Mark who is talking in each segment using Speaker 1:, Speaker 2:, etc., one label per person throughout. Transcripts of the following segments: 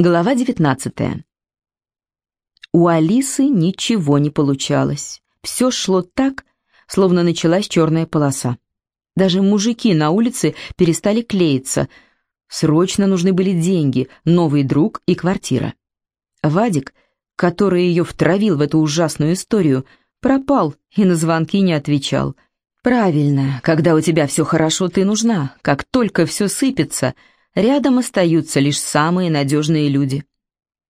Speaker 1: Глава 19. У Алисы ничего не получалось. Все шло так, словно началась черная полоса. Даже мужики на улице перестали клеиться. Срочно нужны были деньги, новый друг и квартира. Вадик, который ее втравил в эту ужасную историю, пропал и на звонки не отвечал. Правильно, когда у тебя все хорошо, ты нужна. Как только все сыпется — Рядом остаются лишь самые надежные люди.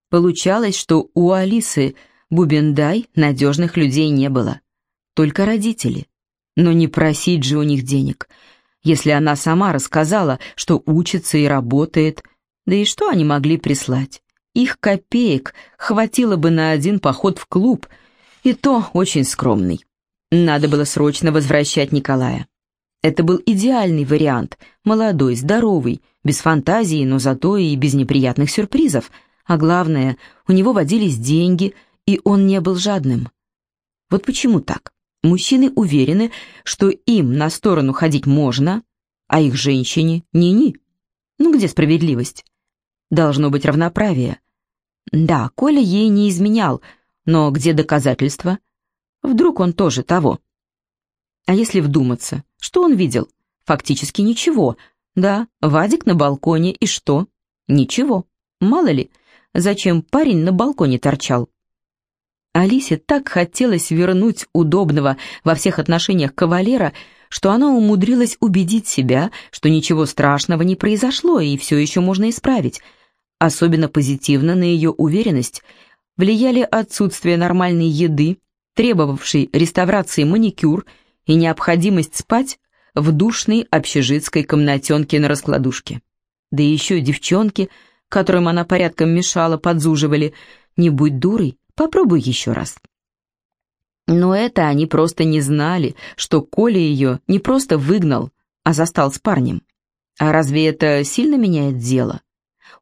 Speaker 1: Получалось, что у Алисы Бубендай надежных людей не было. Только родители. Но не просить же у них денег. Если она сама рассказала, что учится и работает, да и что они могли прислать? Их копеек хватило бы на один поход в клуб, и то очень скромный. Надо было срочно возвращать Николая. Это был идеальный вариант, молодой, здоровый, без фантазии, но зато и без неприятных сюрпризов. А главное, у него водились деньги, и он не был жадным. Вот почему так? Мужчины уверены, что им на сторону ходить можно, а их женщине ни-ни. Ну где справедливость? Должно быть равноправие. Да, Коля ей не изменял, но где доказательства? Вдруг он тоже того? А если вдуматься, что он видел? Фактически ничего. Да, Вадик на балконе, и что? Ничего. Мало ли, зачем парень на балконе торчал? Алисе так хотелось вернуть удобного во всех отношениях кавалера, что она умудрилась убедить себя, что ничего страшного не произошло и все еще можно исправить. Особенно позитивно на ее уверенность влияли отсутствие нормальной еды, требовавшей реставрации маникюр и необходимость спать в душной общежитской комнатенке на раскладушке. Да еще девчонки, которым она порядком мешала, подзуживали. «Не будь дурой, попробуй еще раз». Но это они просто не знали, что Коля ее не просто выгнал, а застал с парнем. А разве это сильно меняет дело?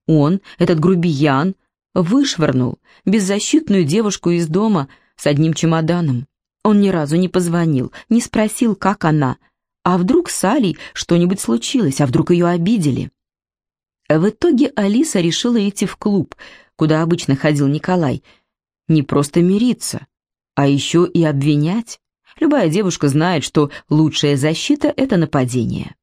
Speaker 1: Он, этот грубиян, вышвырнул беззащитную девушку из дома с одним чемоданом. Он ни разу не позвонил, не спросил, как она. А вдруг с Алей что-нибудь случилось, а вдруг ее обидели? В итоге Алиса решила идти в клуб, куда обычно ходил Николай. Не просто мириться, а еще и обвинять. Любая девушка знает, что лучшая защита — это нападение.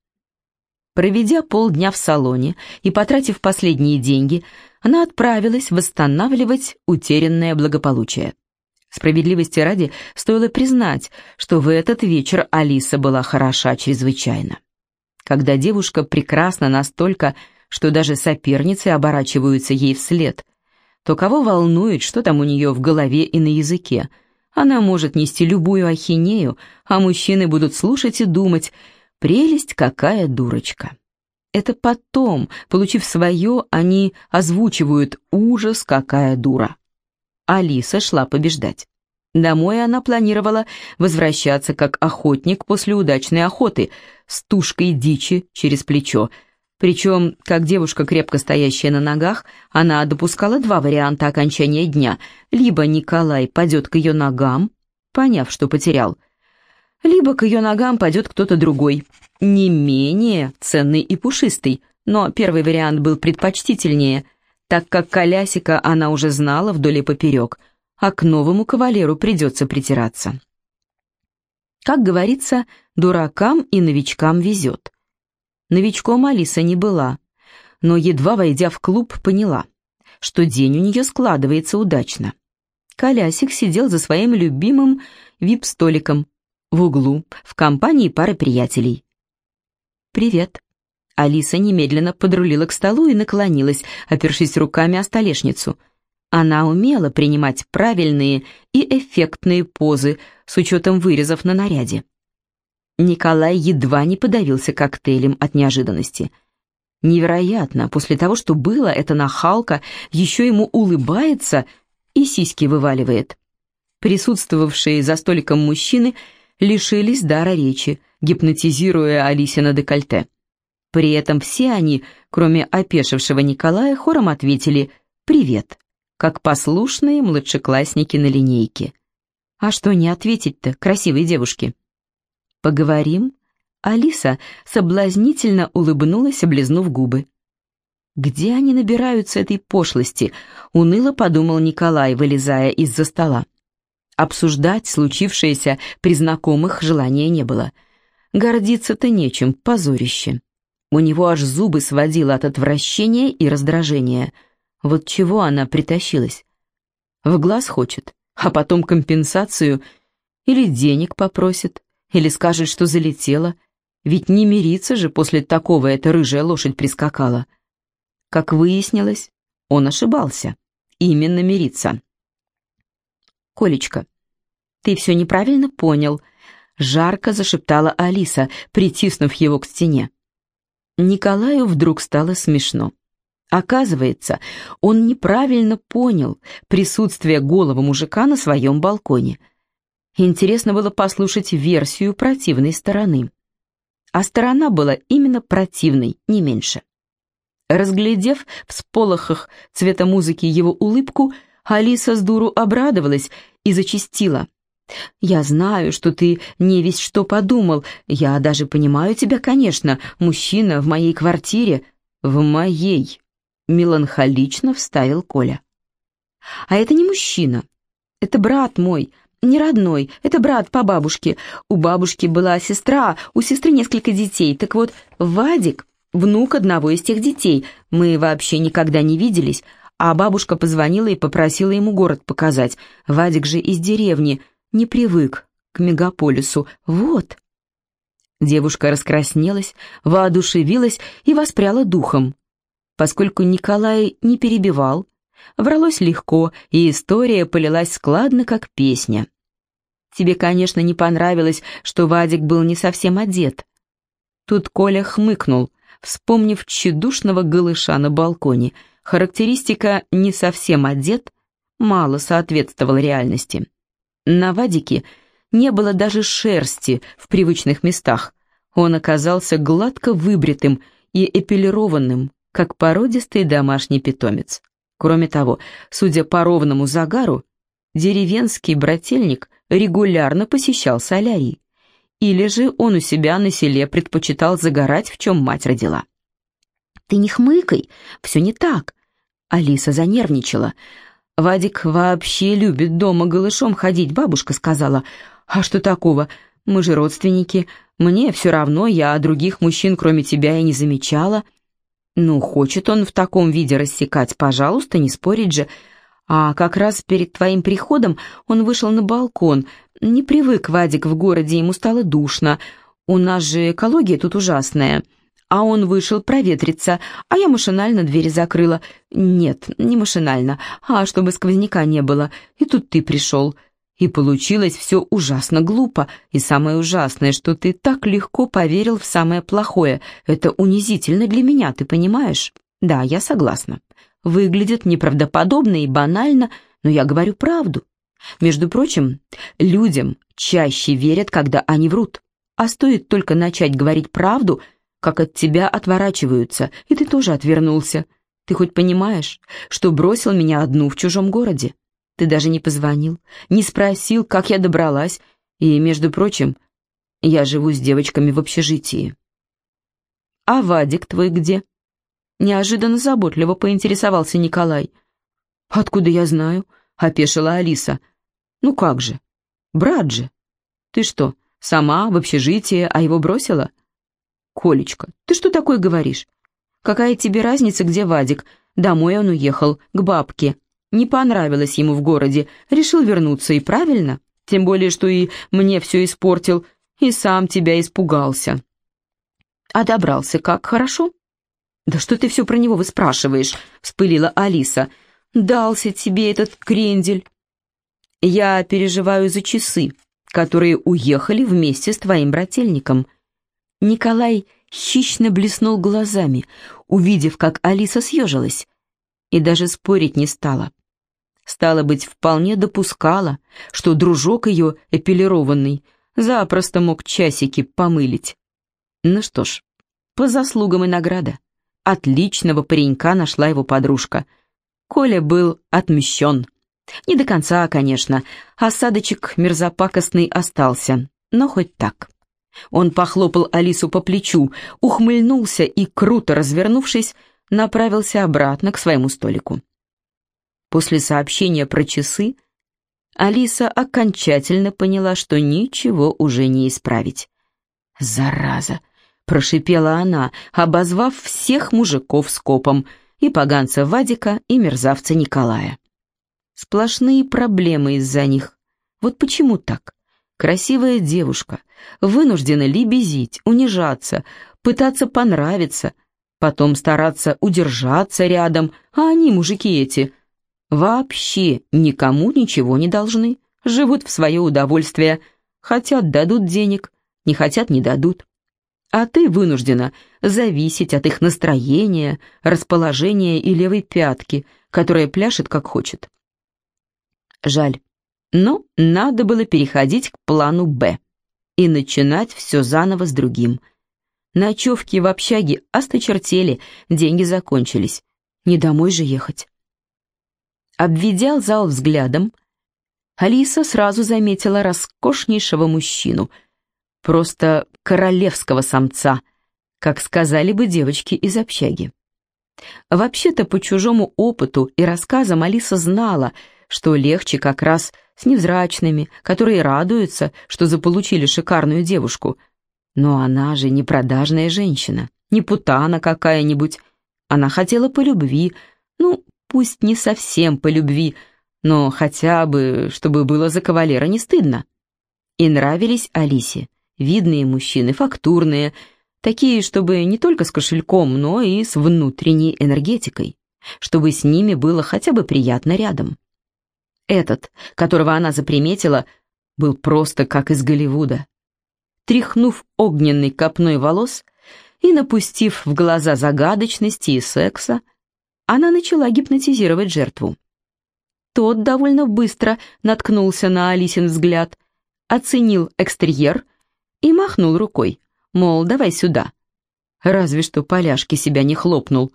Speaker 1: Проведя полдня в салоне и потратив последние деньги, она отправилась восстанавливать утерянное благополучие. Справедливости ради, стоило признать, что в этот вечер Алиса была хороша чрезвычайно. Когда девушка прекрасна настолько, что даже соперницы оборачиваются ей вслед, то кого волнует, что там у нее в голове и на языке? Она может нести любую ахинею, а мужчины будут слушать и думать «прелесть какая дурочка». Это потом, получив свое, они озвучивают «ужас какая дура». Алиса шла побеждать. Домой она планировала возвращаться как охотник после удачной охоты с тушкой дичи через плечо. Причем, как девушка, крепко стоящая на ногах, она допускала два варианта окончания дня. Либо Николай падет к ее ногам, поняв, что потерял, либо к ее ногам падет кто-то другой, не менее ценный и пушистый, но первый вариант был предпочтительнее – так как колясика она уже знала вдоль и поперек, а к новому кавалеру придется притираться. Как говорится, дуракам и новичкам везет. Новичком Алиса не была, но, едва войдя в клуб, поняла, что день у нее складывается удачно. Колясик сидел за своим любимым вип-столиком в углу в компании пары приятелей. «Привет», Алиса немедленно подрулила к столу и наклонилась, опершись руками о столешницу. Она умела принимать правильные и эффектные позы с учетом вырезов на наряде. Николай едва не подавился коктейлем от неожиданности. Невероятно, после того, что было, эта нахалка еще ему улыбается и сиськи вываливает. Присутствовавшие за столиком мужчины лишились дара речи, гипнотизируя Алисе на декольте. При этом все они, кроме опешившего Николая, хором ответили «Привет», как послушные младшеклассники на линейке. А что не ответить-то, красивой девушке? «Поговорим?» Алиса соблазнительно улыбнулась, облизнув губы. Где они набираются этой пошлости? Уныло подумал Николай, вылезая из-за стола. Обсуждать случившееся при знакомых желания не было. Гордиться-то нечем, позорище. У него аж зубы сводило от отвращения и раздражения. Вот чего она притащилась? В глаз хочет, а потом компенсацию или денег попросит, или скажет, что залетела. Ведь не мириться же после такого эта рыжая лошадь прискакала. Как выяснилось, он ошибался. Именно мириться. «Колечка, ты все неправильно понял», — жарко зашептала Алиса, притиснув его к стене. Николаю вдруг стало смешно. Оказывается, он неправильно понял присутствие голого мужика на своем балконе. Интересно было послушать версию противной стороны. А сторона была именно противной, не меньше. Разглядев в сполохах цвета музыки его улыбку, Алиса с дуру обрадовалась и зачастила. «Я знаю, что ты не весь что подумал. Я даже понимаю тебя, конечно. Мужчина в моей квартире. В моей!» Меланхолично вставил Коля. «А это не мужчина. Это брат мой. Не родной. Это брат по бабушке. У бабушки была сестра, у сестры несколько детей. Так вот, Вадик внук одного из тех детей. Мы вообще никогда не виделись, а бабушка позвонила и попросила ему город показать. Вадик же из деревни, не привык к мегаполису. Вот. Девушка раскраснелась, воодушевилась и воспряла духом. Поскольку Николай не перебивал, вралось легко, и история полилась складно, как песня. Тебе, конечно, не понравилось, что Вадик был не совсем одет. Тут Коля хмыкнул — вспомнив тщедушного голыша на балконе. Характеристика «не совсем одет» мало соответствовала реальности. На Вадике не было даже шерсти в привычных местах. Он оказался гладко выбритым и эпилированным, как породистый домашний питомец. Кроме того, судя по ровному загару, деревенский брательник регулярно посещал солярий или же он у себя на селе предпочитал загорать, в чем мать родила. «Ты не хмыкай, все не так», — Алиса занервничала. «Вадик вообще любит дома голышом ходить», — бабушка сказала. «А что такого? Мы же родственники. Мне все равно, я других мужчин, кроме тебя, и не замечала». «Ну, хочет он в таком виде рассекать, пожалуйста, не спорить же». А как раз перед твоим приходом он вышел на балкон, не привык Вадик в городе, ему стало душно. У нас же экология тут ужасная. А он вышел проветриться, а я машинально двери закрыла. Нет, не машинально, а чтобы сквозняка не было. И тут ты пришел. И получилось все ужасно глупо. И самое ужасное, что ты так легко поверил в самое плохое. Это унизительно для меня, ты понимаешь? Да, я согласна. Выглядит неправдоподобно и банально, но я говорю правду. Между прочим, людям чаще верят, когда они врут. А стоит только начать говорить правду, как от тебя отворачиваются, и ты тоже отвернулся. Ты хоть понимаешь, что бросил меня одну в чужом городе? Ты даже не позвонил, не спросил, как я добралась, и, между прочим, я живу с девочками в общежитии. А Вадик твой где? Неожиданно заботливо поинтересовался Николай. Откуда я знаю? Опешила Алиса. «Ну как же? Брат же. Ты что, сама в общежитие, а его бросила?» «Колечка, ты что такое говоришь? Какая тебе разница, где Вадик? Домой он уехал, к бабке. Не понравилось ему в городе, решил вернуться, и правильно? Тем более, что и мне все испортил, и сам тебя испугался». «А добрался как, хорошо?» «Да что ты все про него выспрашиваешь?» — вспылила Алиса. «Дался тебе этот крендель. Я переживаю за часы, которые уехали вместе с твоим брательником». Николай хищно блеснул глазами, увидев, как Алиса съежилась, и даже спорить не стала. Стало быть, вполне допускала, что дружок ее, эпилированный, запросто мог часики помылить. Ну что ж, по заслугам и награда. Отличного паренька нашла его подружка. Коля был отмещен. Не до конца, конечно. Осадочек мерзопакостный остался, но хоть так. Он похлопал Алису по плечу, ухмыльнулся и, круто развернувшись, направился обратно к своему столику. После сообщения про часы Алиса окончательно поняла, что ничего уже не исправить. «Зараза!» — прошипела она, обозвав всех мужиков скопом, и поганца Вадика, и мерзавца Николая. Сплошные проблемы из-за них. Вот почему так? Красивая девушка, вынуждена лебезить, унижаться, пытаться понравиться, потом стараться удержаться рядом, а они, мужики эти, вообще никому ничего не должны, живут в свое удовольствие, хотят дадут денег, не хотят не дадут. А ты вынуждена зависеть от их настроения, расположения и левой пятки, которая пляшет как хочет. Жаль, но надо было переходить к плану «Б» и начинать все заново с другим. Ночевки в общаге осточертели, деньги закончились. Не домой же ехать. Обведя зал взглядом, Алиса сразу заметила роскошнейшего мужчину, просто королевского самца, как сказали бы девочки из общаги. Вообще-то по чужому опыту и рассказам Алиса знала, что легче как раз с невзрачными, которые радуются, что заполучили шикарную девушку. Но она же не продажная женщина, не путана какая-нибудь. Она хотела по любви, ну, пусть не совсем по любви, но хотя бы, чтобы было за кавалера не стыдно. И нравились Алисе видные мужчины, фактурные, такие, чтобы не только с кошельком, но и с внутренней энергетикой, чтобы с ними было хотя бы приятно рядом. Этот, которого она заприметила, был просто как из Голливуда. Тряхнув огненной копной волос и напустив в глаза загадочности и секса, она начала гипнотизировать жертву. Тот довольно быстро наткнулся на Алисин взгляд, оценил экстерьер и махнул рукой, мол, давай сюда. Разве что поляшки себя не хлопнул.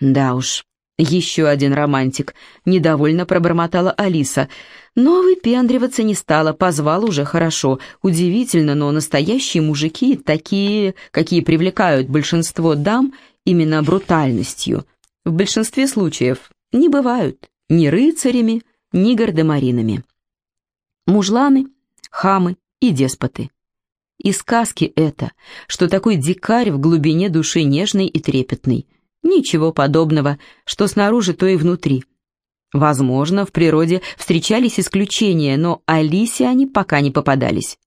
Speaker 1: Да уж, еще один романтик, недовольно пробормотала Алиса, но выпендриваться не стала, позвал уже хорошо. Удивительно, но настоящие мужики, такие, какие привлекают большинство дам, именно брутальностью, в большинстве случаев не бывают ни рыцарями, ни гардемаринами. Мужланы, хамы и деспоты. И сказки это, что такой дикарь в глубине души нежный и трепетный. Ничего подобного, что снаружи, то и внутри. Возможно, в природе встречались исключения, но Алисе они пока не попадались.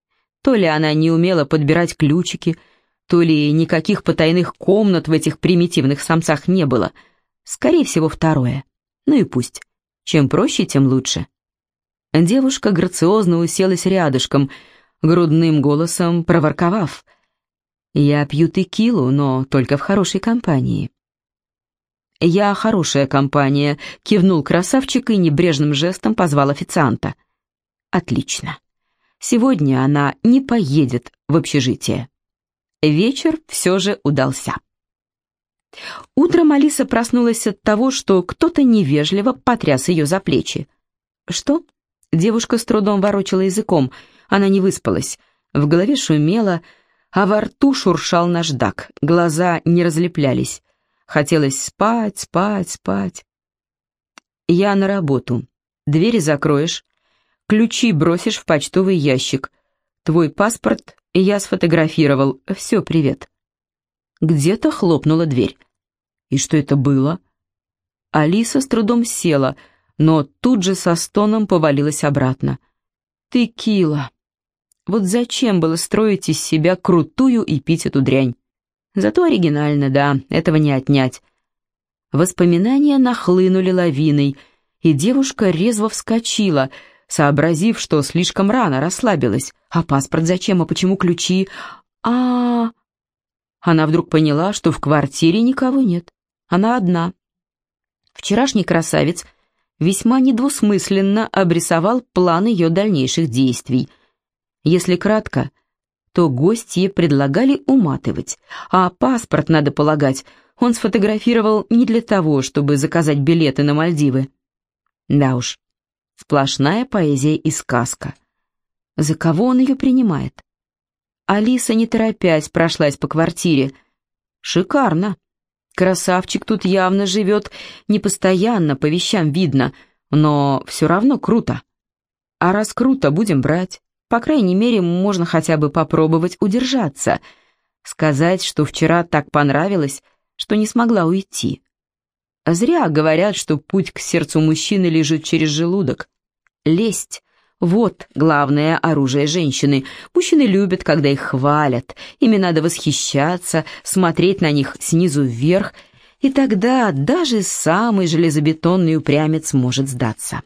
Speaker 1: То ли она не умела подбирать ключики, то ли никаких потайных комнат в этих примитивных самцах не было. Скорее всего, второе. Ну и пусть. Чем проще, тем лучше. Девушка грациозно уселась рядышком, грудным голосом проворковав. «Я пью текилу, но только в хорошей компании». «Я хорошая компания», — кивнул красавчик и небрежным жестом позвал официанта. «Отлично. Сегодня она не поедет в общежитие». Вечер все же удался. Утром Алиса проснулась от того, что кто-то невежливо потряс ее за плечи. «Что?» Девушка с трудом ворочала языком. Она не выспалась. В голове шумело, а во рту шуршал наждак. Глаза не разлеплялись. Хотелось спать, спать, спать. «Я на работу. Двери закроешь. Ключи бросишь в почтовый ящик. Твой паспорт я сфотографировал. Все, привет». Где-то хлопнула дверь. И что это было? Алиса с трудом села, но тут же со стоном повалилась обратно. «Текила!» Вот зачем было строить из себя крутую и пить эту дрянь? Зато оригинально, да, этого не отнять. Воспоминания нахлынули лавиной, и девушка резво вскочила, сообразив, что слишком рано расслабилась. А паспорт зачем, а почему ключи? а, -а, -а. Она вдруг поняла, что в квартире никого нет. Она одна. Вчерашний красавец весьма недвусмысленно обрисовал план ее дальнейших действий — если кратко, то гостье предлагали уматывать, а паспорт, надо полагать, он сфотографировал не для того, чтобы заказать билеты на Мальдивы. Да уж, сплошная поэзия и сказка. За кого он ее принимает? Алиса, не торопясь, прошлась по квартире. Шикарно. Красавчик тут явно живет непостоянно, по вещам видно, но все равно круто. А раз круто, будем брать. По крайней мере, можно хотя бы попробовать удержаться. Сказать, что вчера так понравилось, что не смогла уйти. Зря говорят, что путь к сердцу мужчины лежит через желудок. Лесть — вот главное оружие женщины. Мужчины любят, когда их хвалят. Ими надо восхищаться, смотреть на них снизу вверх, и тогда даже самый железобетонный упрямец может сдаться.